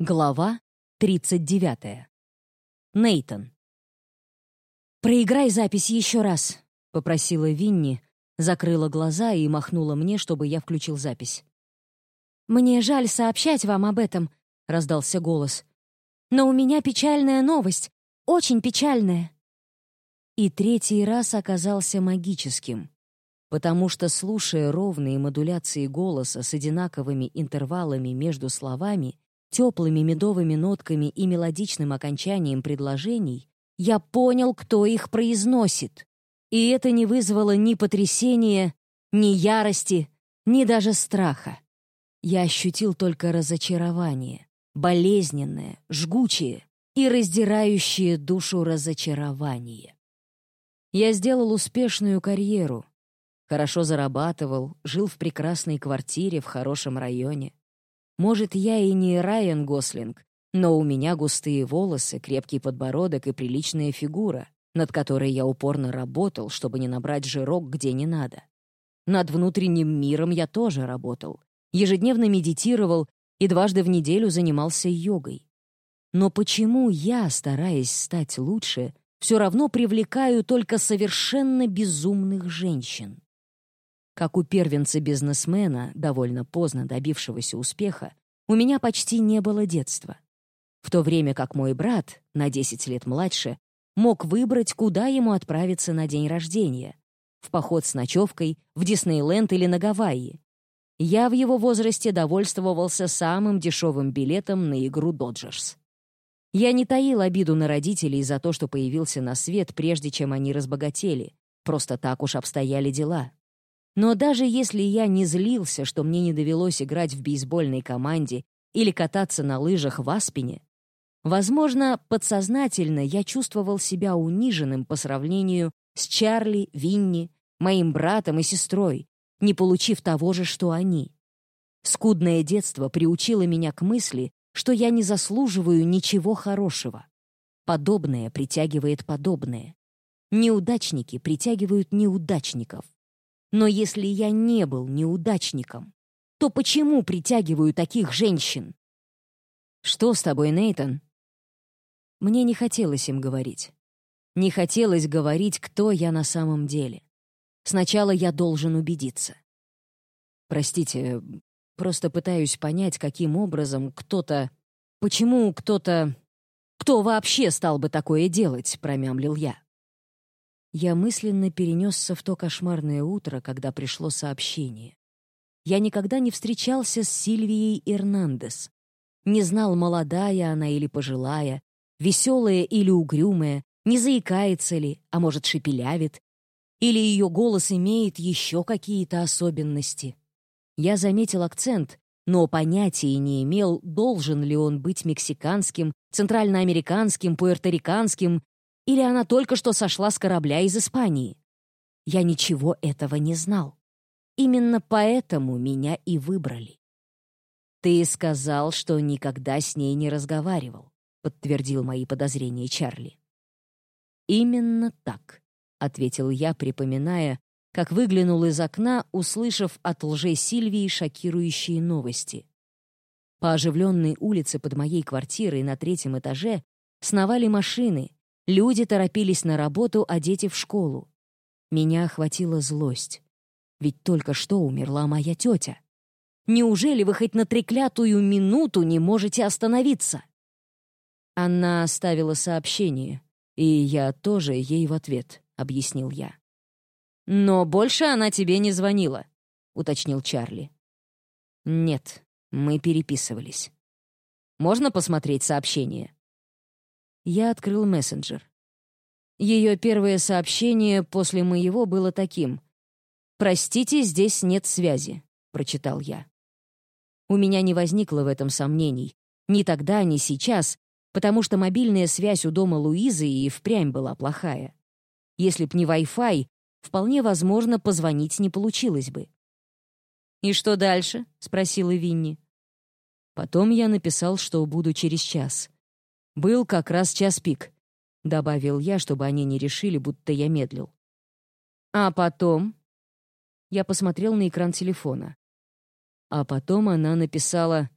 Глава 39. Нейтон. «Проиграй запись еще раз», — попросила Винни, закрыла глаза и махнула мне, чтобы я включил запись. «Мне жаль сообщать вам об этом», — раздался голос. «Но у меня печальная новость, очень печальная». И третий раз оказался магическим, потому что, слушая ровные модуляции голоса с одинаковыми интервалами между словами, теплыми медовыми нотками и мелодичным окончанием предложений, я понял, кто их произносит. И это не вызвало ни потрясения, ни ярости, ни даже страха. Я ощутил только разочарование, болезненное, жгучее и раздирающее душу разочарование. Я сделал успешную карьеру, хорошо зарабатывал, жил в прекрасной квартире в хорошем районе. Может, я и не Райан Гослинг, но у меня густые волосы, крепкий подбородок и приличная фигура, над которой я упорно работал, чтобы не набрать жирок где не надо. Над внутренним миром я тоже работал. Ежедневно медитировал и дважды в неделю занимался йогой. Но почему я, стараясь стать лучше, все равно привлекаю только совершенно безумных женщин? Как у первенца-бизнесмена, довольно поздно добившегося успеха, у меня почти не было детства. В то время как мой брат, на 10 лет младше, мог выбрать, куда ему отправиться на день рождения — в поход с ночевкой, в Диснейленд или на Гавайи. Я в его возрасте довольствовался самым дешевым билетом на игру «Доджерс». Я не таил обиду на родителей за то, что появился на свет, прежде чем они разбогатели. Просто так уж обстояли дела. Но даже если я не злился, что мне не довелось играть в бейсбольной команде или кататься на лыжах в Аспене, возможно, подсознательно я чувствовал себя униженным по сравнению с Чарли, Винни, моим братом и сестрой, не получив того же, что они. Скудное детство приучило меня к мысли, что я не заслуживаю ничего хорошего. Подобное притягивает подобное. Неудачники притягивают неудачников. Но если я не был неудачником, то почему притягиваю таких женщин? «Что с тобой, Нейтон?» Мне не хотелось им говорить. Не хотелось говорить, кто я на самом деле. Сначала я должен убедиться. Простите, просто пытаюсь понять, каким образом кто-то... Почему кто-то... Кто вообще стал бы такое делать, промямлил я. Я мысленно перенесся в то кошмарное утро, когда пришло сообщение. Я никогда не встречался с Сильвией Эрнандес. Не знал, молодая она или пожилая, веселая или угрюмая, не заикается ли, а может, шепелявит, или ее голос имеет еще какие-то особенности. Я заметил акцент, но понятия не имел, должен ли он быть мексиканским, центральноамериканским, пуэрториканским или она только что сошла с корабля из Испании? Я ничего этого не знал. Именно поэтому меня и выбрали. «Ты сказал, что никогда с ней не разговаривал», — подтвердил мои подозрения Чарли. «Именно так», — ответил я, припоминая, как выглянул из окна, услышав от лжей Сильвии шокирующие новости. По оживленной улице под моей квартирой на третьем этаже сновали машины, Люди торопились на работу, а дети в школу. Меня охватила злость. Ведь только что умерла моя тетя. Неужели вы хоть на треклятую минуту не можете остановиться? Она оставила сообщение, и я тоже ей в ответ, — объяснил я. «Но больше она тебе не звонила», — уточнил Чарли. «Нет, мы переписывались. Можно посмотреть сообщение?» Я открыл мессенджер. Ее первое сообщение после моего было таким. «Простите, здесь нет связи», — прочитал я. У меня не возникло в этом сомнений. Ни тогда, ни сейчас, потому что мобильная связь у дома Луизы и впрямь была плохая. Если б не Wi-Fi, вполне возможно, позвонить не получилось бы. «И что дальше?» — спросила Винни. Потом я написал, что буду через час. «Был как раз час пик», — добавил я, чтобы они не решили, будто я медлил. «А потом?» Я посмотрел на экран телефона. А потом она написала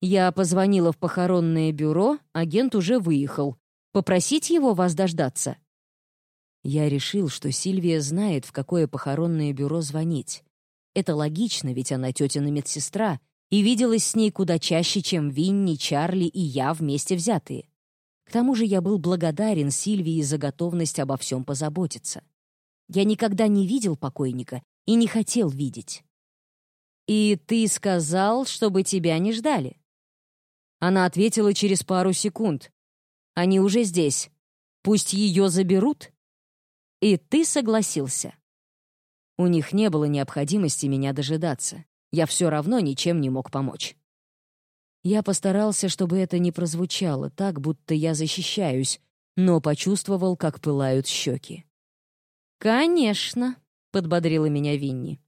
Я позвонила в похоронное бюро, агент уже выехал. Попросить его вас дождаться?» Я решил, что Сильвия знает, в какое похоронное бюро звонить. Это логично, ведь она тетина медсестра и виделась с ней куда чаще, чем Винни, Чарли и я вместе взятые. К тому же я был благодарен Сильвии за готовность обо всем позаботиться. Я никогда не видел покойника и не хотел видеть. «И ты сказал, чтобы тебя не ждали?» Она ответила через пару секунд. «Они уже здесь. Пусть ее заберут?» «И ты согласился?» У них не было необходимости меня дожидаться. Я все равно ничем не мог помочь. Я постарался, чтобы это не прозвучало так, будто я защищаюсь, но почувствовал, как пылают щеки. «Конечно», — подбодрила меня Винни.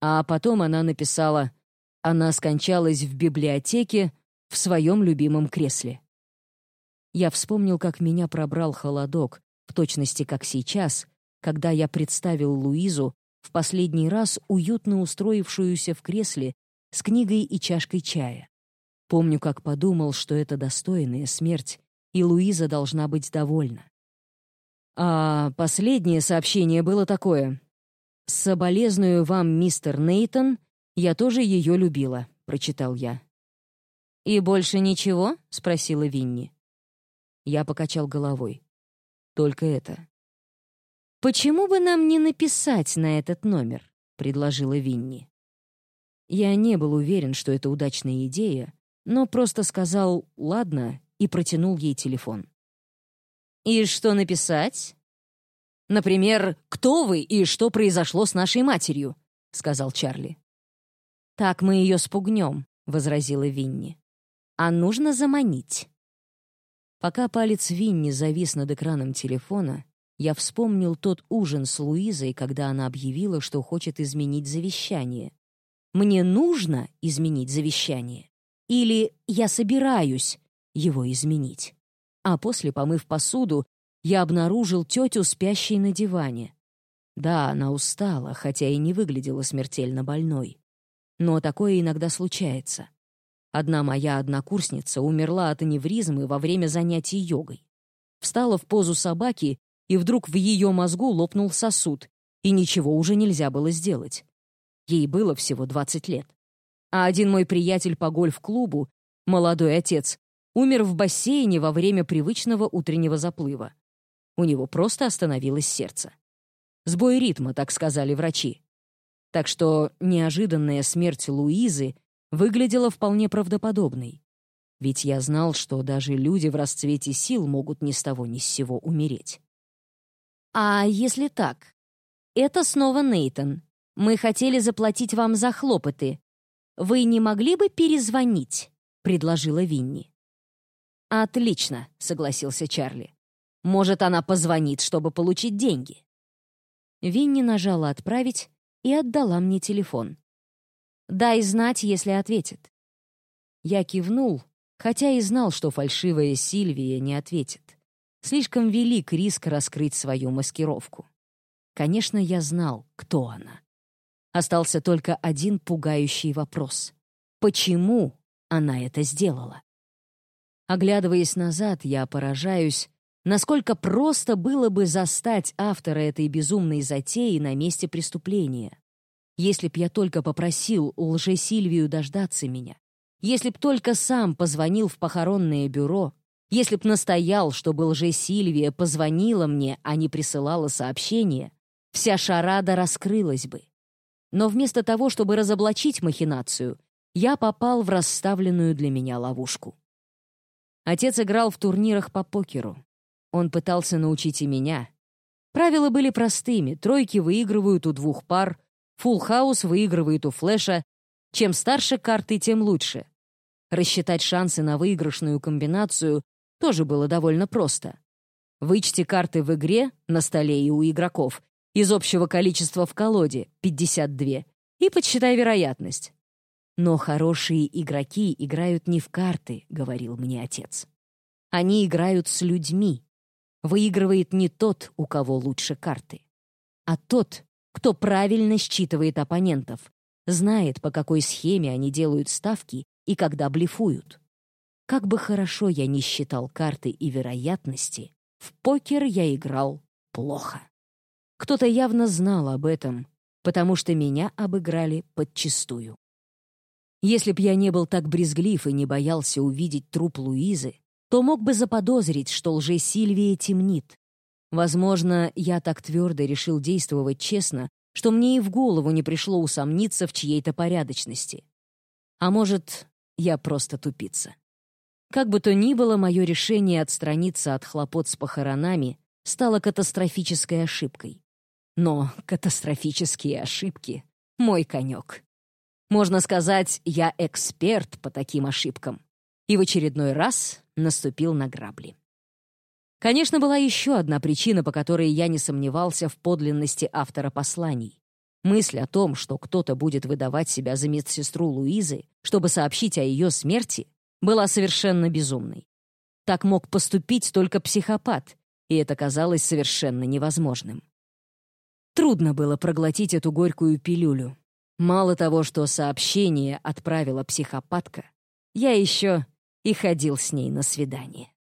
А потом она написала «Она скончалась в библиотеке в своем любимом кресле». Я вспомнил, как меня пробрал холодок, в точности как сейчас, когда я представил Луизу в последний раз уютно устроившуюся в кресле с книгой и чашкой чая. Помню, как подумал, что это достойная смерть, и Луиза должна быть довольна. А последнее сообщение было такое. «Соболезную вам, мистер Нейтон, я тоже ее любила», — прочитал я. «И больше ничего?» — спросила Винни. Я покачал головой. «Только это». «Почему бы нам не написать на этот номер?» — предложила Винни. Я не был уверен, что это удачная идея, но просто сказал «ладно» и протянул ей телефон. «И что написать?» «Например, кто вы и что произошло с нашей матерью?» — сказал Чарли. «Так мы ее спугнем», — возразила Винни. «А нужно заманить». Пока палец Винни завис над экраном телефона, я вспомнил тот ужин с Луизой, когда она объявила, что хочет изменить завещание. Мне нужно изменить завещание. Или я собираюсь его изменить. А после, помыв посуду, я обнаружил тетю, спящей на диване. Да, она устала, хотя и не выглядела смертельно больной. Но такое иногда случается. Одна моя однокурсница умерла от аневризмы во время занятий йогой. Встала в позу собаки и вдруг в ее мозгу лопнул сосуд, и ничего уже нельзя было сделать. Ей было всего 20 лет. А один мой приятель по гольф-клубу, молодой отец, умер в бассейне во время привычного утреннего заплыва. У него просто остановилось сердце. Сбой ритма, так сказали врачи. Так что неожиданная смерть Луизы выглядела вполне правдоподобной. Ведь я знал, что даже люди в расцвете сил могут ни с того ни с сего умереть. «А если так? Это снова Нейтон. Мы хотели заплатить вам за хлопоты. Вы не могли бы перезвонить?» — предложила Винни. «Отлично», — согласился Чарли. «Может, она позвонит, чтобы получить деньги?» Винни нажала «Отправить» и отдала мне телефон. «Дай знать, если ответит». Я кивнул, хотя и знал, что фальшивая Сильвия не ответит. Слишком велик риск раскрыть свою маскировку. Конечно, я знал, кто она. Остался только один пугающий вопрос. Почему она это сделала? Оглядываясь назад, я поражаюсь, насколько просто было бы застать автора этой безумной затеи на месте преступления. Если б я только попросил лже-Сильвию дождаться меня, если б только сам позвонил в похоронное бюро, если б настоял, чтобы лже-Сильвия позвонила мне, а не присылала сообщение, вся шарада раскрылась бы. Но вместо того, чтобы разоблачить махинацию, я попал в расставленную для меня ловушку. Отец играл в турнирах по покеру. Он пытался научить и меня. Правила были простыми. Тройки выигрывают у двух пар, фулл-хаус выигрывает у флеша. Чем старше карты, тем лучше. Рассчитать шансы на выигрышную комбинацию тоже было довольно просто. Вычти карты в игре, на столе и у игроков, из общего количества в колоде — 52, и подсчитай вероятность. «Но хорошие игроки играют не в карты», — говорил мне отец. «Они играют с людьми. Выигрывает не тот, у кого лучше карты, а тот, кто правильно считывает оппонентов, знает, по какой схеме они делают ставки и когда блефуют. Как бы хорошо я ни считал карты и вероятности, в покер я играл плохо. Кто-то явно знал об этом, потому что меня обыграли подчистую. Если б я не был так брезглив и не боялся увидеть труп Луизы, то мог бы заподозрить, что лже-Сильвия темнит. Возможно, я так твердо решил действовать честно, что мне и в голову не пришло усомниться в чьей-то порядочности. А может, я просто тупица. Как бы то ни было, мое решение отстраниться от хлопот с похоронами стало катастрофической ошибкой. Но катастрофические ошибки — мой конек. Можно сказать, я эксперт по таким ошибкам. И в очередной раз наступил на грабли. Конечно, была еще одна причина, по которой я не сомневался в подлинности автора посланий. Мысль о том, что кто-то будет выдавать себя за медсестру Луизы, чтобы сообщить о ее смерти, была совершенно безумной. Так мог поступить только психопат, и это казалось совершенно невозможным. Трудно было проглотить эту горькую пилюлю. Мало того, что сообщение отправила психопатка, я еще и ходил с ней на свидание.